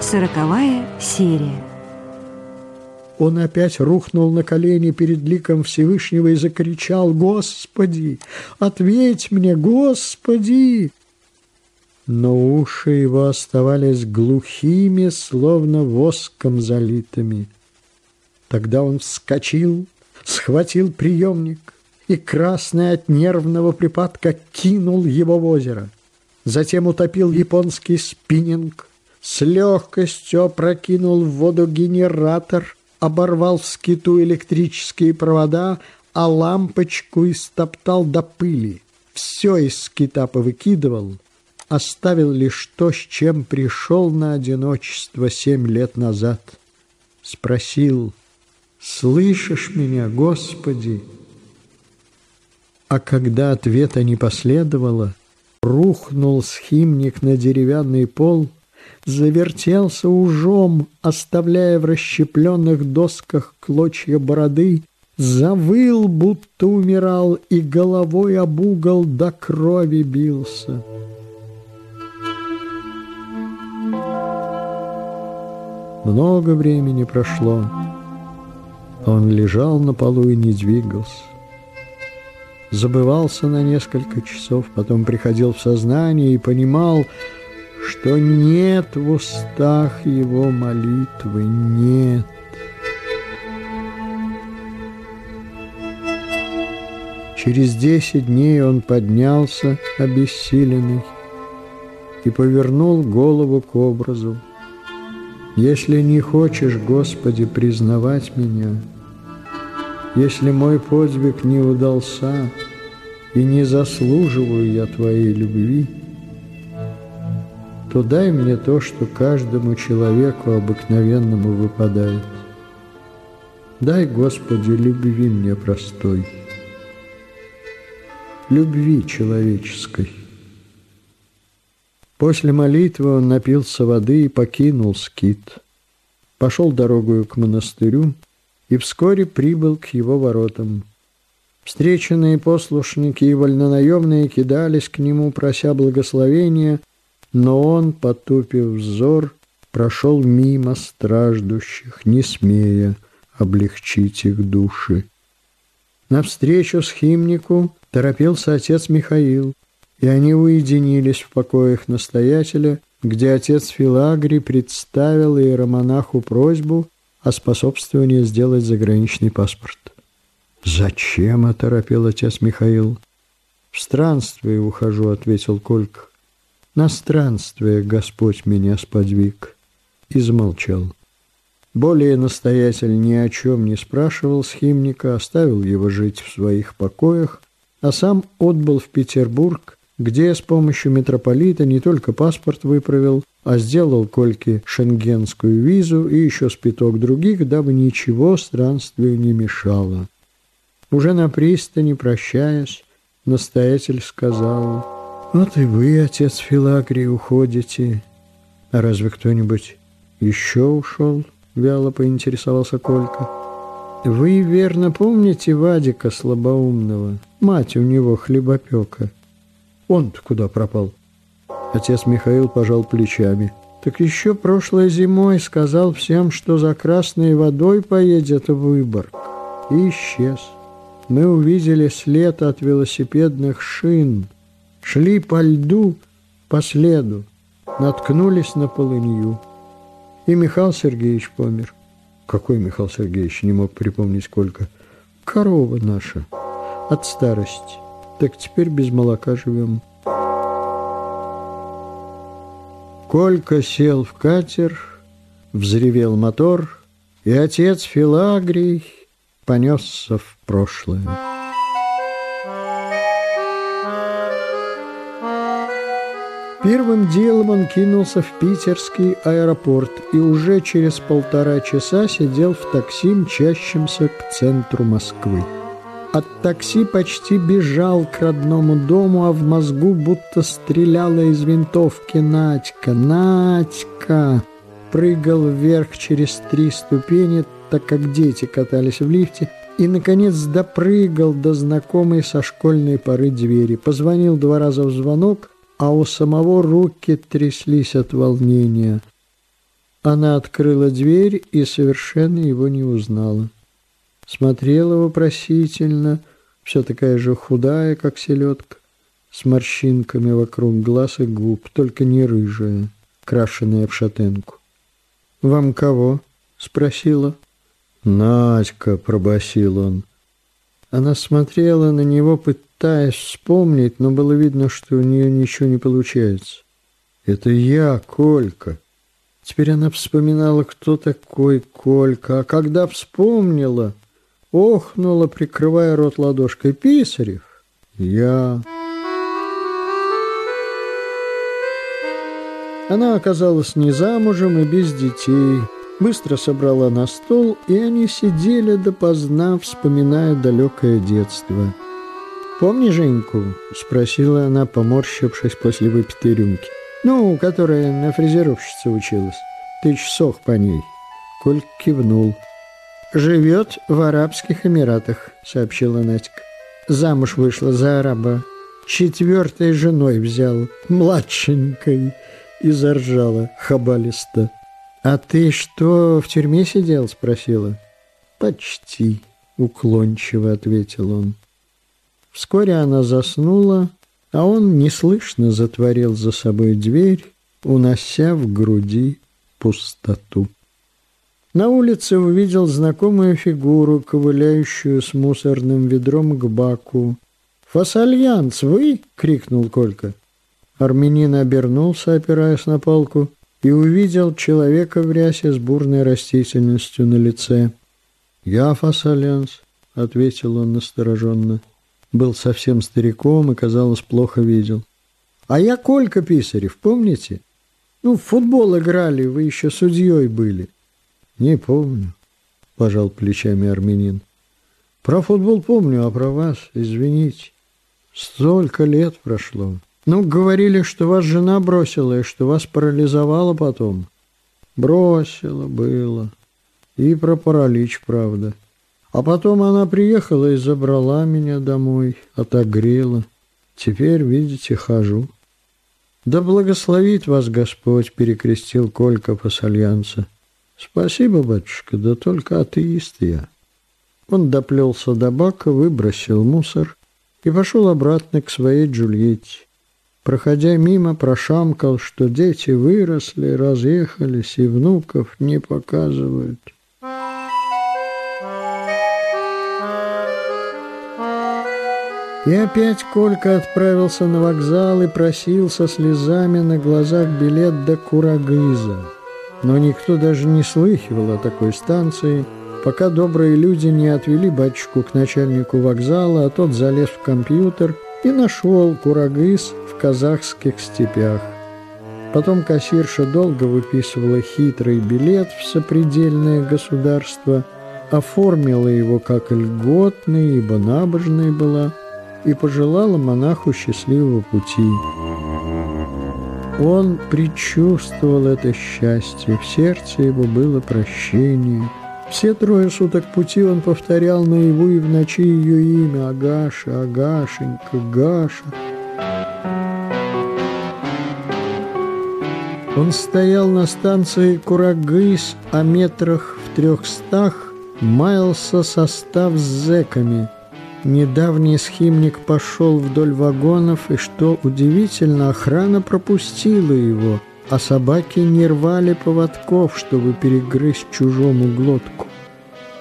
Сороковая серия. Он опять рухнул на колени перед ликом Всевышнего и закричал «Господи! Ответь мне, Господи!» Но уши его оставались глухими, словно воском залитыми. Тогда он вскочил, схватил приемник и, красный от нервного припадка, кинул его в озеро. Затем утопил японский спиннинг, с легкостью опрокинул в воду генератор, оборвал в скиту электрические провода, а лампочку истоптал до пыли. Все из скита повыкидывал, оставил лишь то, с чем пришел на одиночество семь лет назад. Спросил, «Слышишь меня, Господи?» А когда ответа не последовало, рухнул схимник на деревянный пол – завертелся ужом, оставляя в расщепленных досках клочья бороды, завыл, будто умирал, и головой об угол до крови бился. Много времени прошло. Он лежал на полу и не двигался. Забывался на несколько часов, потом приходил в сознание и понимал, что нет в устах его молитвы, нет. Через десять дней он поднялся, обессиленный, и повернул голову к образу. «Если не хочешь, Господи, признавать меня, если мой подвиг не удался и не заслуживаю я Твоей любви, то дай мне то, что каждому человеку обыкновенному выпадает. Дай, Господи, любви мне простой, любви человеческой. После молитвы он напился воды и покинул скит, пошел дорогою к монастырю и вскоре прибыл к его воротам. Встреченные послушники и вольнонаемные кидались к нему, прося благословения, но он, потупив взор, прошел мимо страждущих, не смея облегчить их души. Навстречу схимнику торопился отец Михаил, и они уединились в покоях настоятеля, где отец Филагрий представил иеромонаху просьбу о способствовании сделать заграничный паспорт. «Зачем?» – оторопел отец Михаил. «В странствие ухожу», – ответил Колька. На странствие Господь меня сподвиг. И замолчал. Более настоятель ни о чем не спрашивал схимника, оставил его жить в своих покоях, а сам отбыл в Петербург, где с помощью митрополита не только паспорт выправил, а сделал Кольке шенгенскую визу и еще спиток других, дабы ничего странствию не мешало. Уже на пристани, прощаясь, настоятель сказал вот и вы, отец Филагрий, уходите. А разве кто-нибудь еще ушел? Вяло поинтересовался Колька. Вы верно помните Вадика слабоумного? Мать у него хлебопека. Он-то куда пропал? Отец Михаил пожал плечами. Так еще прошлой зимой сказал всем, что за красной водой поедет в Выборг. И исчез. Мы увидели след от велосипедных шин – Шли по льду, по следу, наткнулись на полынью. И Михаил Сергеевич помер. Какой Михаил Сергеевич, не мог припомнить сколько. Корова наша, от старости. Так теперь без молока живем. Колька сел в катер, взревел мотор, и отец Филагрий понесся в прошлое. Первым делом он кинулся в питерский аэропорт и уже через полтора часа сидел в такси, мчащемся к центру Москвы. От такси почти бежал к родному дому, а в мозгу будто стреляла из винтовки Надька. Надька! Прыгал вверх через три ступени, так как дети катались в лифте, и, наконец, допрыгал до знакомой со школьной поры двери. Позвонил два раза в звонок – а у самого руки тряслись от волнения. Она открыла дверь и совершенно его не узнала. Смотрела вопросительно, все такая же худая, как селедка, с морщинками вокруг глаз и губ, только не рыжая, крашеная в шатенку. «Вам кого?» — спросила. «Надька», — пробасил он. Она смотрела на него, пытаясь вспомнить, но было видно, что у нее ничего не получается. «Это я, Колька». Теперь она вспоминала, кто такой Колька, а когда вспомнила, охнула, прикрывая рот ладошкой. «Писарев?» «Я...» Она оказалась не замужем и без детей. Быстро собрала на стол, и они сидели допоздна, вспоминая далекое детство. «Помни Женьку?» — спросила она, поморщившись после выпитой рюмки. «Ну, которая на фрезеровщице училась. Ты сох по ней». Коль кивнул. «Живет в Арабских Эмиратах», — сообщила Надька. «Замуж вышла за араба. Четвертой женой взял, младшенькой» и заржала хабалисто. «А ты что, в тюрьме сидел?» — спросила. «Почти», — уклончиво ответил он. Вскоре она заснула, а он неслышно затворил за собой дверь, унося в груди пустоту. На улице увидел знакомую фигуру, ковыляющую с мусорным ведром к баку. «Фасальянс, вы?» — крикнул Колька. Армянин обернулся, опираясь на палку, и увидел человека в рясе с бурной растительностью на лице. «Я Фасалянс», — ответил он настороженно. Был совсем стариком и, казалось, плохо видел. «А я Колька Писарев, помните? Ну, в футбол играли, вы еще судьей были». «Не помню», — пожал плечами армянин. «Про футбол помню, а про вас, извините. Столько лет прошло». Ну, говорили, что вас жена бросила и что вас парализовала потом. Бросила, было. И про паралич, правда. А потом она приехала и забрала меня домой, отогрела. Теперь, видите, хожу. Да благословит вас Господь, перекрестил Колька Посольянца. Спасибо, батюшка, да только атеист я. Он доплелся до бака, выбросил мусор и пошел обратно к своей Джульетте. Проходя мимо, прошамкал, что дети выросли, разъехались и внуков не показывают. И опять Колька отправился на вокзал и просил со слезами на глазах билет до Курагыза. Но никто даже не слыхивал о такой станции, пока добрые люди не отвели батюшку к начальнику вокзала, а тот залез в компьютер и нашел Курагыз казахских степях. Потом кассирша долго выписывала хитрый билет в сопредельное государство, оформила его как льготный, ибо набожной была, и пожелала монаху счастливого пути. Он предчувствовал это счастье, в сердце его было прощение. Все трое суток пути он повторял наяву и в ночи ее имя Агаша, Агашенька, Гаша. Он стоял на станции Курагыс, а метрах в трехстах маялся состав с зэками. Недавний схимник пошел вдоль вагонов, и, что удивительно, охрана пропустила его, а собаки не рвали поводков, чтобы перегрызть чужому глотку.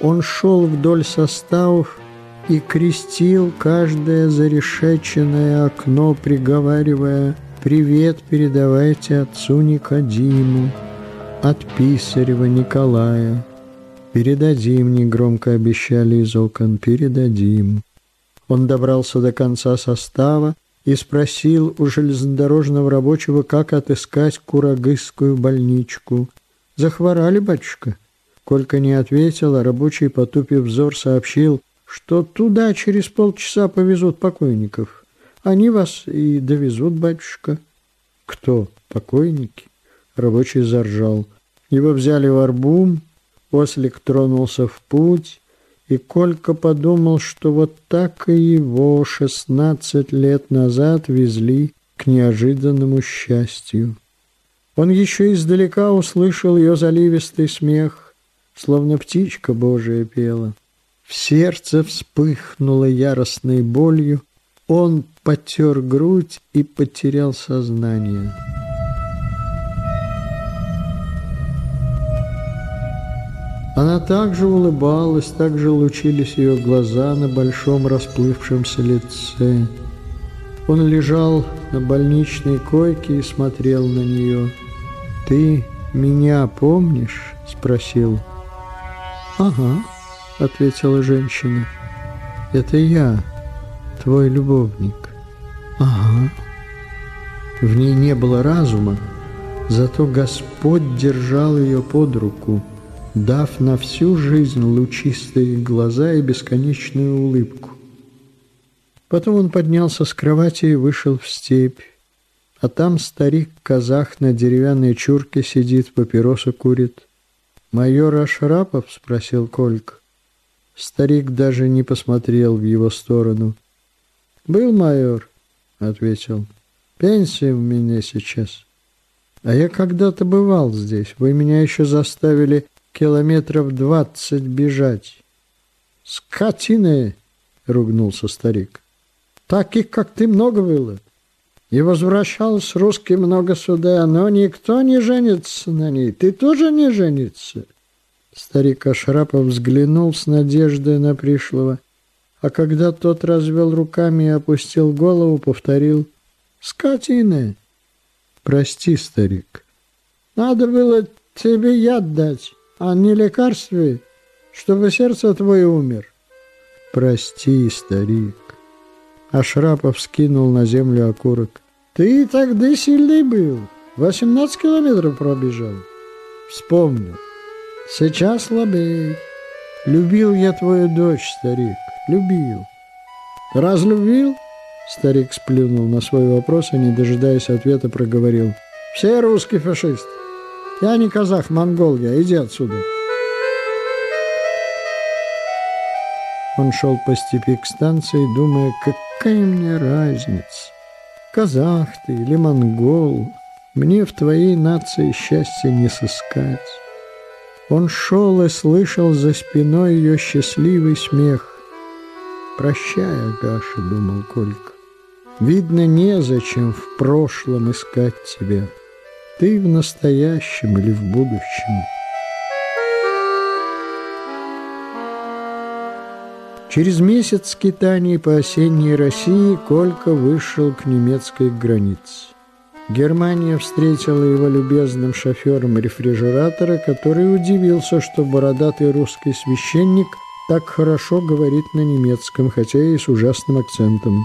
Он шел вдоль составов и крестил каждое зарешеченное окно, приговаривая Привет передавайте отцу Никодиму от Писарева Николая. Передадим, негромко обещали из окон, передадим. Он добрался до конца состава и спросил у железнодорожного рабочего, как отыскать Курагысскую больничку. «Захворали, батюшка?» Колька не ответил, а рабочий, потупив взор, сообщил, что туда через полчаса повезут покойников. Они вас и довезут, батюшка. Кто? Покойники? Рабочий заржал. Его взяли в арбум, ослик тронулся в путь, и Колька подумал, что вот так и его шестнадцать лет назад везли к неожиданному счастью. Он еще издалека услышал ее заливистый смех, словно птичка Божия пела. В сердце вспыхнуло яростной болью, он потер грудь и потерял сознание. Она также улыбалась, также лучились ее глаза на большом расплывшемся лице. Он лежал на больничной койке и смотрел на нее. «Ты меня помнишь?» – спросил. «Ага», – ответила женщина. «Это я, твой любовник». «Ага». В ней не было разума, зато Господь держал ее под руку – дав на всю жизнь лучистые глаза и бесконечную улыбку. Потом он поднялся с кровати и вышел в степь. А там старик-казах на деревянной чурке сидит, папиросу курит. «Майор Ашрапов?» — спросил Кольк. Старик даже не посмотрел в его сторону. «Был майор», — ответил. «Пенсия у меня сейчас. А я когда-то бывал здесь. Вы меня еще заставили километров двадцать бежать. «Скотины!» — ругнулся старик. «Таких, как ты, много было. И возвращался русский много сюда, но никто не женится на ней. Ты тоже не женится?» Старик Ашрапов взглянул с надеждой на пришлого, а когда тот развел руками и опустил голову, повторил «Скотины!» «Прости, старик, надо было тебе яд дать» а не лекарстве, чтобы сердце твое умер. Прости, старик. Ашрапов скинул на землю окурок. Ты тогда сильный был. Восемнадцать километров пробежал. Вспомнил. Сейчас слабей. Любил я твою дочь, старик. Любил. Разлюбил? Старик сплюнул на свой вопрос и, не дожидаясь ответа, проговорил. Все русские фашисты. Я не казах, монгол я, иди отсюда. Он шел по степи к станции, думая, какая мне разница, казах ты или монгол, мне в твоей нации счастья не сыскать. Он шел и слышал за спиной ее счастливый смех. «Прощай, Агаша», — думал Колька, — «видно, незачем в прошлом искать тебя». Ты в настоящем или в будущем? Через месяц скитаний по осенней России Колька вышел к немецкой границе. Германия встретила его любезным шофером рефрижератора, который удивился, что бородатый русский священник так хорошо говорит на немецком, хотя и с ужасным акцентом.